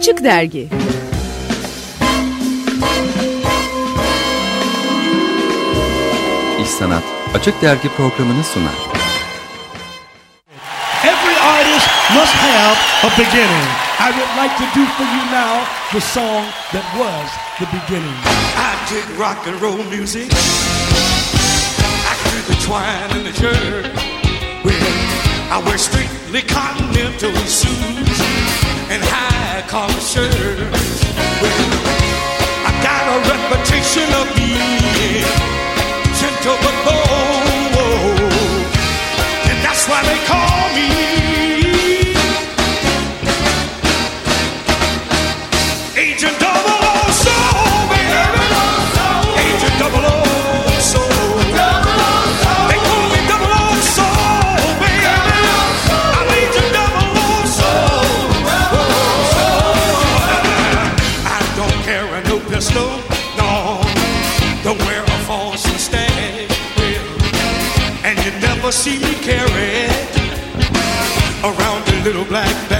Açık Dergi İş Sanat Açık Dergi programını sunar. Every artist must have a beginning. I would like to do for you now the song that was the beginning. I dig rock and roll music. I do the twine and the jerk. Well, I wear strictly continental suits and high collar shirts. Well, I got a reputation of being gentle but bold, pistol, no. Don't wear a false mustache, and you never see me carry around a little black bag.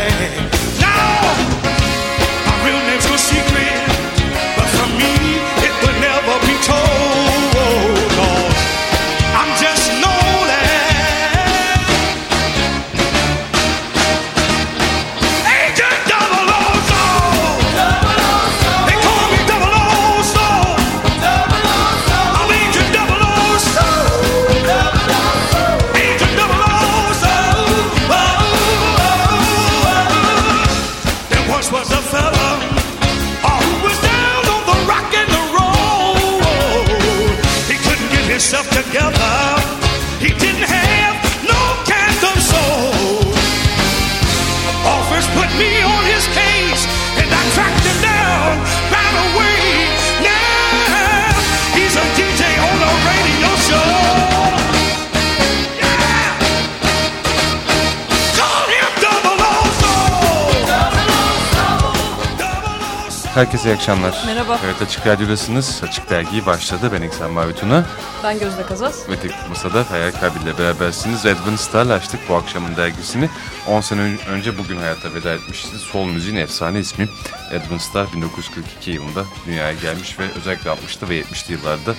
Herkese iyi akşamlar. Merhaba. Evet Açık Radyo'dasınız. Açık Dergi başladı. Ben İksan Mavi Tuna. Ben Gözde Kazas. Ve tek masada Feyyal Kabil ile berabersiniz. Edwin Star'la açtık bu akşamın dergisini. 10 sene ön- önce bugün hayata veda etmişti. Sol müziğin efsane ismi. Edwin Starr 1942 yılında dünyaya gelmiş ve özellikle 60'lı ve 70'li yıllarda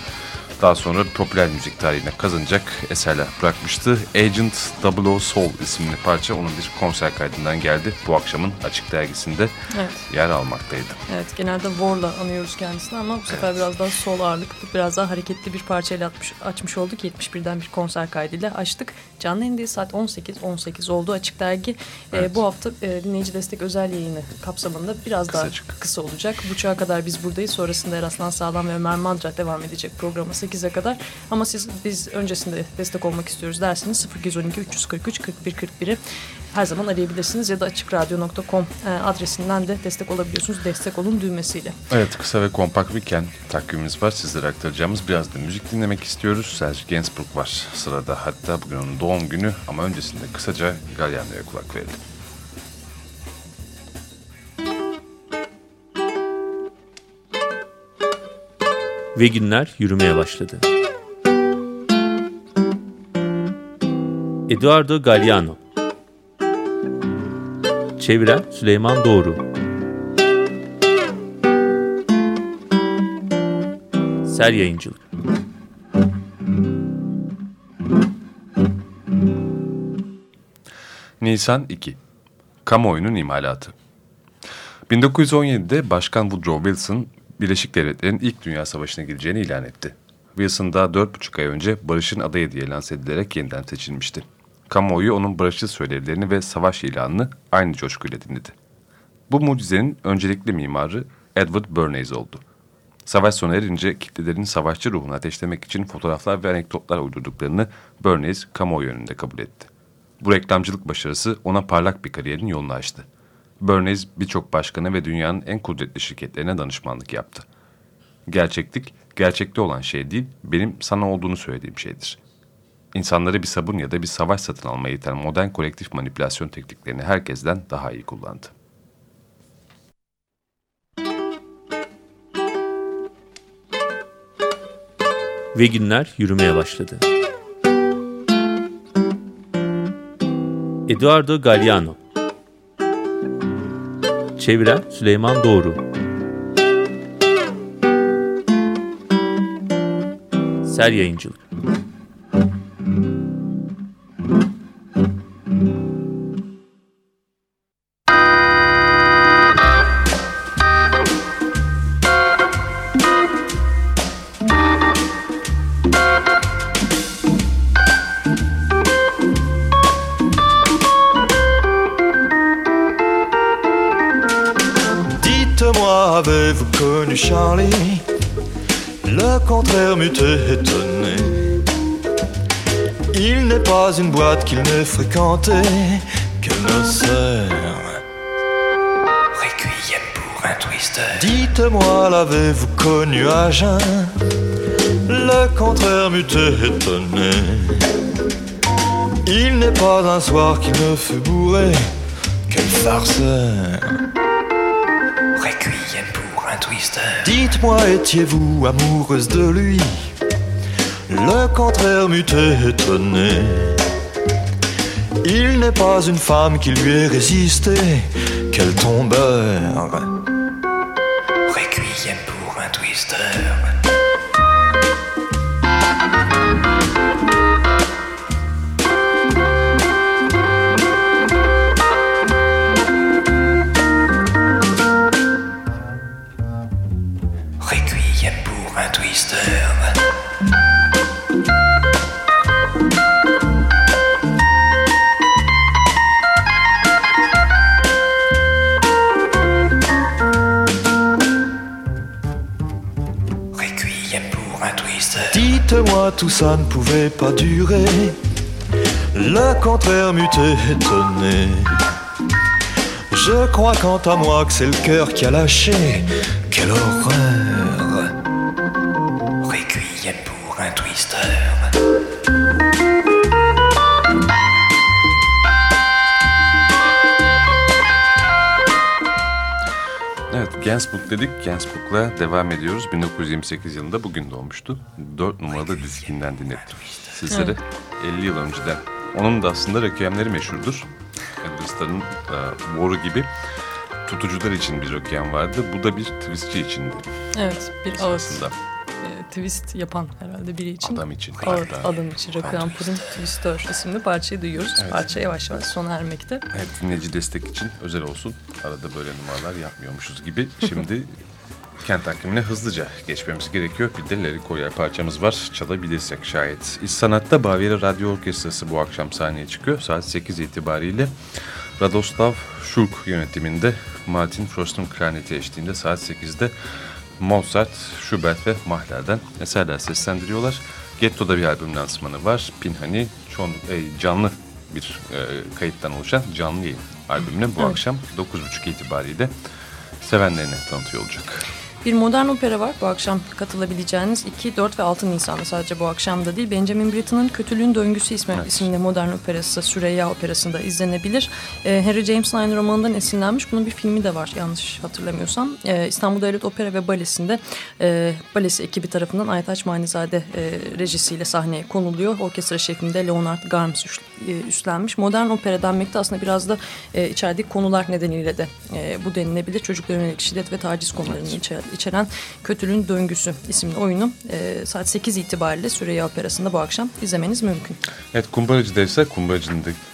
daha sonra popüler müzik tarihine kazanacak eserler bırakmıştı. Agent 00 Soul isimli parça onun bir konser kaydından geldi. Bu akşamın Açık Dergisi'nde Evet. yer almaktaydı. Evet genelde War'la anıyoruz kendisini ama bu sefer biraz daha sol ağırlıklı, biraz daha hareketli bir parçayla atmış, açmış olduk. 71'den bir konser kaydıyla açtık. Canlı yayın değil saat 18.18 oldu açık dergi. Ee, bu hafta e, dinleyici destek özel yayını kapsamında biraz Kısacık. daha kısa olacak. Buçuğa kadar biz buradayız. Sonrasında Eraslan Sağlam ve Ömer Mandra devam edecek programa 8'e kadar. Ama siz biz öncesinde destek olmak istiyoruz derseniz 0212 343 41 41'i her zaman arayabilirsiniz ya da açıkradyo.com e, adresinden de destek olabiliyorsunuz. Destek olun düğmesiyle. Evet kısa ve kompakt bir weekend takvimimiz var. Sizlere aktaracağımız biraz da müzik dinlemek istiyoruz. Serge Gainsbourg var sırada. Hatta bugün onun doğum günü ama öncesinde kısaca Galliano'ya kulak verelim. Ve günler yürümeye başladı. Eduardo Galliano. Çeviren Süleyman Doğru. Ser Yayıncılık. Nisan 2 Kamuoyunun imalatı. 1917'de Başkan Woodrow Wilson Birleşik Devletler'in ilk Dünya Savaşı'na gireceğini ilan etti. Wilson daha 4,5 ay önce barışın adayı diye lanse edilerek yeniden seçilmişti. Kamuoyu onun barışçı söylevlerini ve savaş ilanını aynı coşkuyla dinledi. Bu mucizenin öncelikli mimarı Edward Bernays oldu. Savaş sona erince kitlelerin savaşçı ruhunu ateşlemek için fotoğraflar ve anekdotlar uydurduklarını Bernays kamuoyu önünde kabul etti. Bu reklamcılık başarısı ona parlak bir kariyerin yolunu açtı. Bernays birçok başkanı ve dünyanın en kudretli şirketlerine danışmanlık yaptı. Gerçeklik, gerçekte olan şey değil, benim sana olduğunu söylediğim şeydir. İnsanları bir sabun ya da bir savaş satın almaya iten modern kolektif manipülasyon tekniklerini herkesten daha iyi kullandı. Ve günler yürümeye başladı. Eduardo Galliano Çeviren Süleyman Doğru. Ser Yayıncılık Charlie Le contraire m'eût étonné. Il n'est pas une boîte qu'il n'ait fréquentée que me sert. Requiem pour un twister. Dites-moi, l'avez-vous connu à jeun? Le contraire m'eut étonné. Il n'est pas un soir qui ne fut bourré. Quel farceur Requiem pour Dites-moi, étiez-vous amoureuse de lui? Le contraire m'eût étonné. Il n'est pas une femme qui lui ait résisté. Quel tombeur Requiem tout ça ne pouvait pas durer. Le contraire m'eût étonné. Je crois quant à moi que c'est le cœur qui a lâché. Quelle horreur pour un twister. Evet Gainsbourg dedik. Gainsbourg'la devam ediyoruz. 1928 yılında bugün doğmuştu. 4 numaralı diskinden dinlettim sizlere. 50 yıl önceden. Onun da aslında requiem meşhurdur. Elvis'lerin e, War'u gibi tutucular için bir requiem vardı. Bu da bir twistçi içindi Evet bir ağız aslında. Twist yapan herhalde biri için. Adam için. Evet, adam için Requiem Pur'un Twister isimli parçayı duyuyoruz. Parça yavaş yavaş sona ermekte. Evet dinleyici destek için özel olsun. Arada böyle numaralar yapmıyormuşuz gibi. Şimdi kent takvimine hızlıca geçmemiz gerekiyor. Bir de Larry Coyer parçamız var. Çalabilirsek şayet. İş Sanat'ta Bavyera Radyo Orkestrası bu akşam sahneye çıkıyor. Saat 8 itibariyle Radoslav Şulk yönetiminde Martin Frost'un klarneti eşliğinde saat 8'de Mozart, Schubert ve Mahler'den eserler seslendiriyorlar. Getto'da bir albüm lansmanı var. Pinhani çoğunluk, e, canlı bir e, kayıttan oluşan canlı yayın albümüne bu akşam 9.30 itibariyle sevenlerine tanıtıyor olacak. Bir modern opera var bu akşam katılabileceğiniz 2, 4 ve 6 Nisan'da sadece bu akşam da değil. Benjamin Britten'ın Kötülüğün Döngüsü ismi, Evet. isimli modern operası Süreyya Operası'nda izlenebilir. Ee, Harry James Line romanından esinlenmiş. Bunun bir filmi de var yanlış hatırlamıyorsam. Ee, İstanbul Devlet Opera ve Balesi'nde e, balesi ekibi tarafından Aytaç Manizade e, rejisiyle sahneye konuluyor. Orkestra şefinde Leonard Garms e, üstlenmiş. Modern opera denmekte aslında biraz da e, içerideki konular nedeniyle de e, bu denilebilir. Çocuklara yönelik şiddet ve taciz konularını içer- içeren Kötülüğün Döngüsü isimli oyunu e, saat 8 itibariyle Süreyya Operası'nda bu akşam izlemeniz mümkün. Evet Kumbaracı'da ise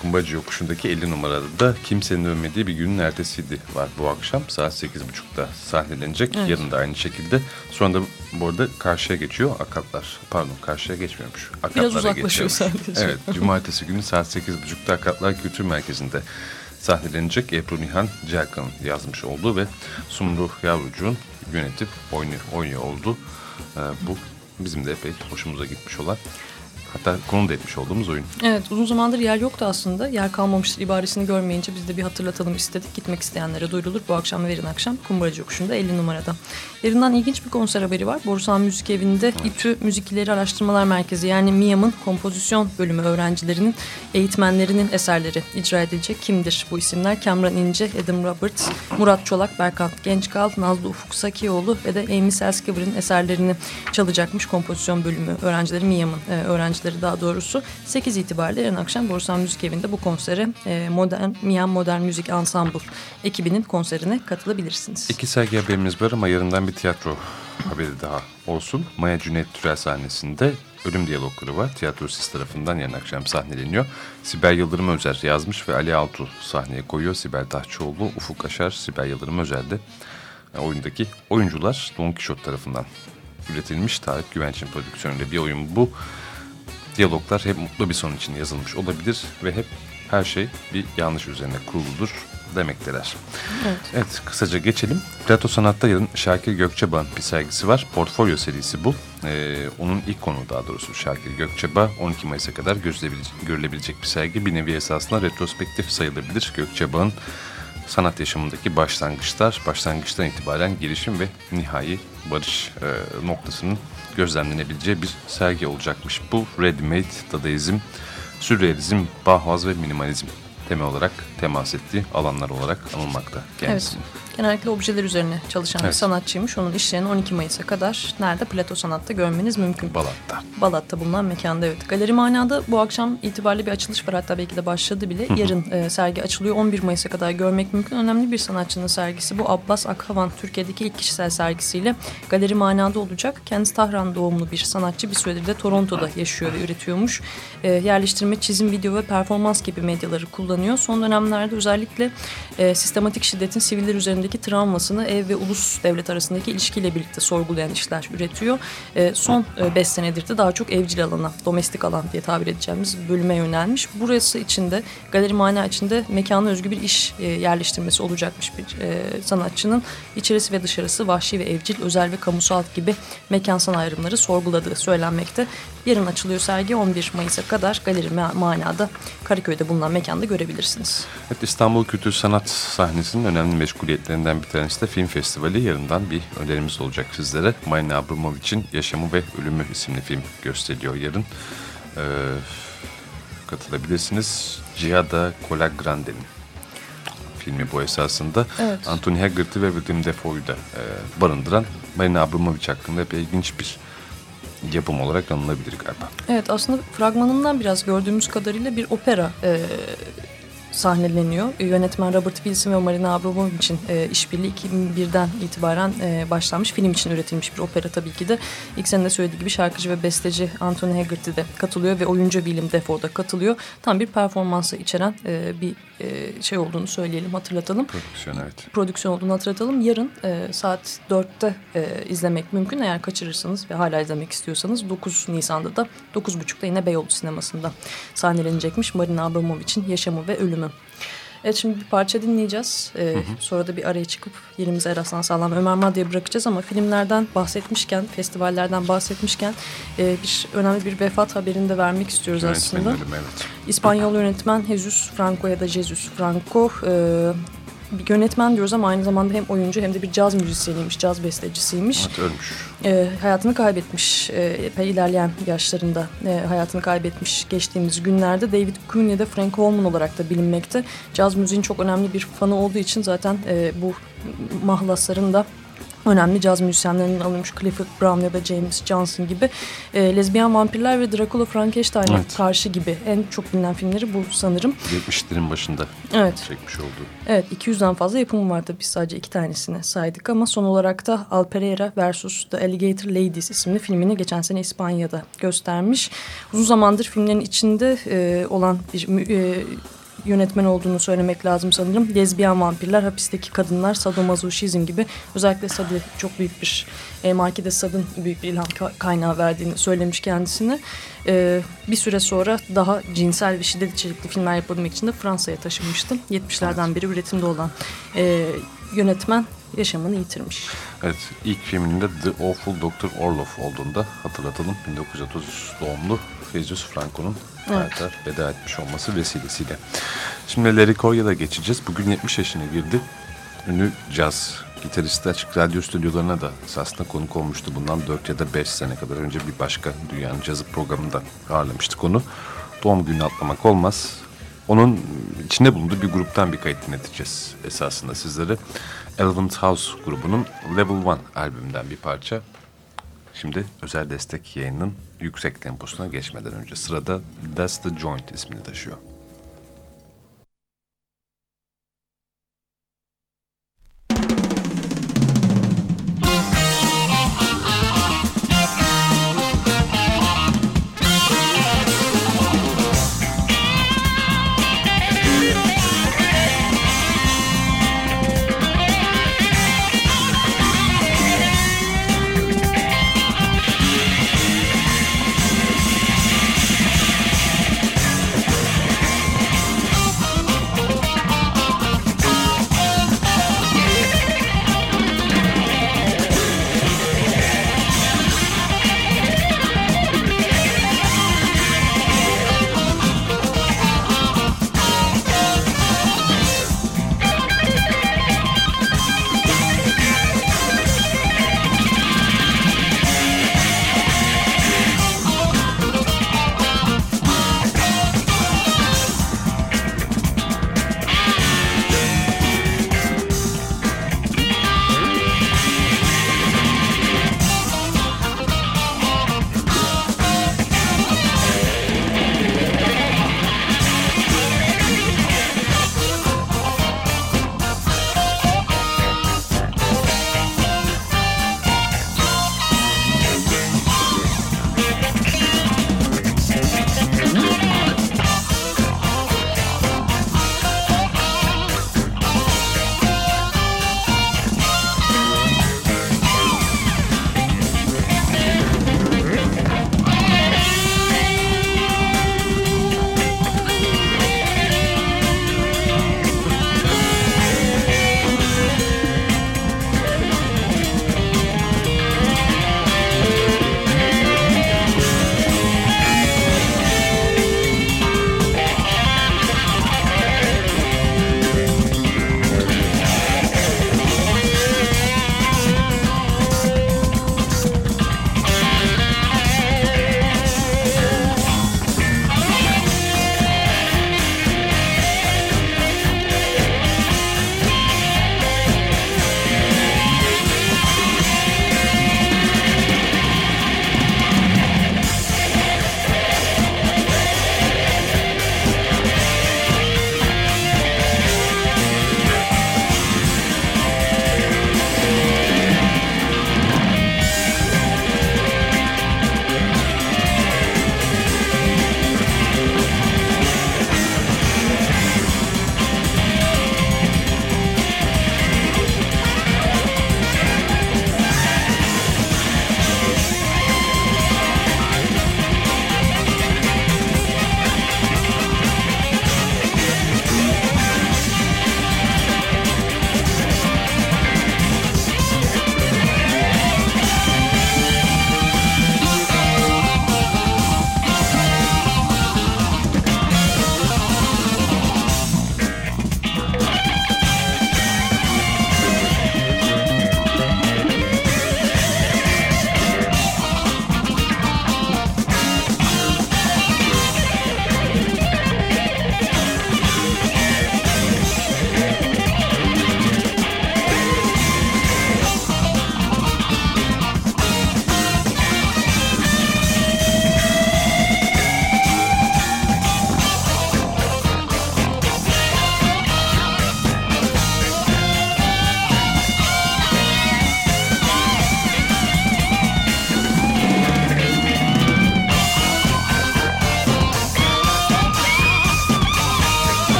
Kumbaracı yokuşundaki 50 numaralı da Kimsenin Ölmediği Bir Günün Ertesiydi var bu akşam. Saat 8.30'da sahnelenecek. Evet. Yarın da aynı şekilde. Sonra da bu arada karşıya geçiyor Akatlar. Pardon karşıya geçmiyormuş. Akatlara uzaklaşıyor geçiyormuş. sadece. Evet Cumartesi günü saat 8.30'da Akatlar Kültür Merkezi'nde sahnelenecek. Ebru Nihan Celkan'ın yazmış olduğu ve Sumru Yavrucuğun yönetip oynuyor, oynuyor olduğu e, bu bizim de epey hoşumuza gitmiş olan hatta konu da etmiş olduğumuz oyun. Evet uzun zamandır yer yoktu aslında. Yer kalmamıştır ibaresini görmeyince biz de bir hatırlatalım istedik. Gitmek isteyenlere duyurulur. Bu akşam ve yarın akşam Kumbaracı Yokuşu'nda 50 numarada. Yarından ilginç bir konser haberi var. Borusan Müzik Evi'nde İTÜ Müzik İleri Araştırmalar Merkezi yani MİAM'ın kompozisyon bölümü öğrencilerinin, eğitmenlerinin eserleri icra edilecek. Kimdir bu isimler? Kamran İnce, Adam Roberts, Murat Çolak, Berkant Gençkal, Nazlı Ufuk Sakioğlu ve de Amy Selskiver'ın eserlerini çalacakmış kompozisyon bölümü öğrencileri MİAM'ın e, öğrencileri sanatçıları daha doğrusu 8 itibariyle yarın akşam Borsan Müzik Evi'nde bu konsere e, modern, Miyan Modern Müzik Ensemble ekibinin konserine katılabilirsiniz. İki sergi haberimiz var ama yarından bir tiyatro haberi daha olsun. Maya Cüneyt Türel sahnesinde Ölüm Diyalogları var. Tiyatro Sis tarafından yarın akşam sahneleniyor. Sibel Yıldırım Özer yazmış ve Ali Altu sahneye koyuyor. Sibel Tahçıoğlu, Ufuk Aşar, Sibel Yıldırım Özer de e, oyundaki oyuncular Don Quixote tarafından üretilmiş. Tarık Güvenç'in prodüksiyonuyla bir oyun bu. Diyaloglar hep mutlu bir son için yazılmış olabilir ve hep her şey bir yanlış üzerine kuruludur demekteler. Evet. Evet kısaca geçelim. Plato Sanat'ta yarın Şakir Gökçeba'nın bir sergisi var. Portfolyo serisi bu. Ee, onun ilk konu daha doğrusu Şakir Gökçeba 12 Mayıs'a kadar gözlebilecek- görülebilecek bir sergi. Bir nevi esasında retrospektif sayılabilir. Gökçeba'nın sanat yaşamındaki başlangıçlar, başlangıçtan itibaren gelişim ve nihai barış e, noktasının gözlemlenebileceği bir sergi olacakmış. Bu Ready-Made, Dadaizm, Sürrealizm, Bauhaus ve Minimalizm temel olarak temas ettiği alanlar olarak anılmakta kendisi. Evet. Genellikle objeler üzerine çalışan bir Evet. sanatçıymış. Onun işlerini 12 Mayıs'a kadar nerede? Plato Sanat'ta görmeniz mümkün. Balat'ta. Balat'ta bulunan mekanda evet. Galeri Mana'da bu akşam itibariyle bir açılış var. Hatta belki de başladı bile. Yarın e, sergi açılıyor. 11 Mayıs'a kadar görmek mümkün. Önemli bir sanatçının sergisi bu. Abbas Akhavan Türkiye'deki ilk kişisel sergisiyle Galeri Mana'da olacak. Kendisi Tahran doğumlu bir sanatçı. Bir süredir de Toronto'da yaşıyor ve üretiyormuş. E, yerleştirme, çizim, video ve performans gibi medyaları kullanıyor. Son dönemlerde özellikle e, sistematik şiddetin siviller üzerindeki travmasını ev ve ulus devlet arasındaki ilişkiyle birlikte sorgulayan işler üretiyor. E, son 5 senedir de daha çok evcil alana, domestik alan diye tabir edeceğimiz bölüme yönelmiş. Burası içinde, galeri mana içinde mekana özgü bir iş e, yerleştirmesi olacakmış bir e, sanatçının içerisi ve dışarısı vahşi ve evcil, özel ve kamusal gibi mekansal ayrımları sorguladığı söylenmekte. Yarın açılıyor sergi 11 Mayıs'a kadar galeri Ma- manada Karaköy'de bulunan mekanda görebilirsiniz. Evet, İstanbul Kültür Sanat sahnesinin önemli meşguliyetlerinden bir tanesi de film festivali. Yarından bir önerimiz olacak sizlere. Marina Abramovich'in Yaşamı ve Ölümü isimli film gösteriliyor yarın. Ee, katılabilirsiniz. Giada Colagrande'nin filmi bu esasında. Evet. Anthony Haggerty ve William Defoe'yu da e, barındıran Marina Abramovich hakkında epey ilginç bir yapım olarak anılabilir galiba. Evet aslında fragmanından biraz gördüğümüz kadarıyla bir opera e, sahneleniyor. E, Yönetmen Robert Wilson ve Marina Abramovich'in e, işbirliği 2001'den itibaren e, başlanmış. Film için üretilmiş bir opera tabii ki de. İlk senin de söylediği gibi şarkıcı ve besteci Anthony Haggerty de katılıyor ve oyuncu Willem Dafoe da katılıyor. Tam bir performansı içeren e, bir e, şey olduğunu söyleyelim, hatırlatalım Prodüksiyon evet. prodüksiyon olduğunu hatırlatalım. Yarın e, saat 4'te e, izlemek mümkün. Eğer kaçırırsanız ve hala izlemek istiyorsanız 9 Nisan'da da 9.30'da yine Beyoğlu Sineması'nda sahnelenecekmiş Marina Abramovich'in Yaşamı ve Ölümü. Evet şimdi bir parça dinleyeceğiz. E, Sonra da bir araya çıkıp yerimize Eraslan Sağlam Ömer Madda'ya bırakacağız ama filmlerden bahsetmişken, festivallerden bahsetmişken e, bir önemli bir vefat haberini de vermek istiyoruz Yönetmenin aslında. evet. İspanyol yönetmen Jesus Franco ya da Jesus Franco e, bir yönetmen diyoruz ama aynı zamanda hem oyuncu hem de bir caz müzisyeniymiş, caz bestecisiymiş. Evet ölmüş. E, hayatını kaybetmiş e, epey ilerleyen yaşlarında e, hayatını kaybetmiş geçtiğimiz günlerde David Kuhn ya da Frank Holman olarak da bilinmekte. Caz müziğin çok önemli bir fanı olduğu için zaten e, bu mahlasların da önemli caz müzisyenlerinden alınmış Clifford Brown ya da James Johnson gibi e, Lezbiyen Vampirler ve Dracula Frankenstein'e Evet. karşı gibi en çok bilinen filmleri bu sanırım. 70'lerin başında Evet. çekmiş olduğu. Evet 200'den fazla yapımı var tabii biz sadece iki tanesini saydık ama son olarak da Al Pereira vs. The Alligator Ladies isimli filmini geçen sene İspanya'da göstermiş. Uzun zamandır filmlerin içinde e, olan bir e, yönetmen olduğunu söylemek lazım sanırım. Lezbiyen vampirler, hapisteki kadınlar, sadomazoşizm gibi özellikle Sadi çok büyük bir e, Markide Sad'ın büyük bir ilham ka- kaynağı verdiğini söylemiş kendisine. E, bir süre sonra daha cinsel ve şiddet içerikli filmler yapabilmek için de Fransa'ya taşınmıştı. 70'lerden beri üretimde olan e, yönetmen yaşamını yitirmiş. Evet, ilk filminde The Awful Dr. Orloff olduğunda hatırlatalım. 1930 doğumlu Jesus Franco'nun hayata veda etmiş olması vesilesiyle. Şimdi Larry Corya'da geçeceğiz. Bugün 70 yaşına girdi. Ünlü caz gitaristi Açık Radyo stüdyolarına da esasında konuk olmuştu. Bundan 4 ya da 5 sene kadar önce bir başka Dünyanın Cazı programında ağırlamıştık onu. Doğum gününü atlamak olmaz. Onun içinde bulunduğu bir gruptan bir kayıt dinleteceğiz esasında sizlere. Elephant House grubunun Level One albümünden bir parça. Şimdi özel destek yayının yüksek temposuna geçmeden önce sırada That's the Joint ismini taşıyor.